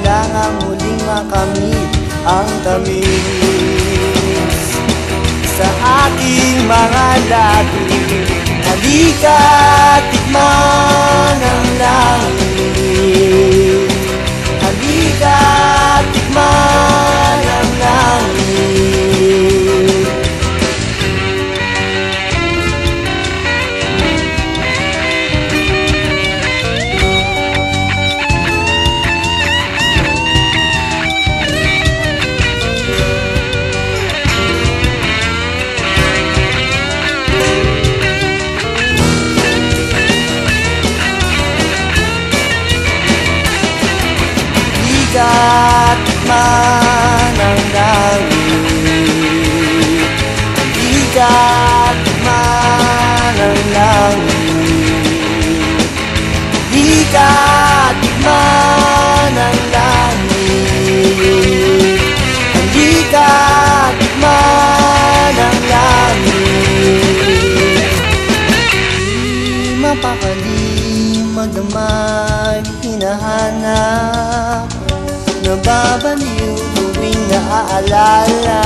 kailangan muling makamit ang tamis. Sa aking mga labi Halika, tikman Halika, tikman ang langit. Halika, tikman ang langit. Halika, tikman ang mapakali, madamay, hinahanap Nababaliw tuwing naaalala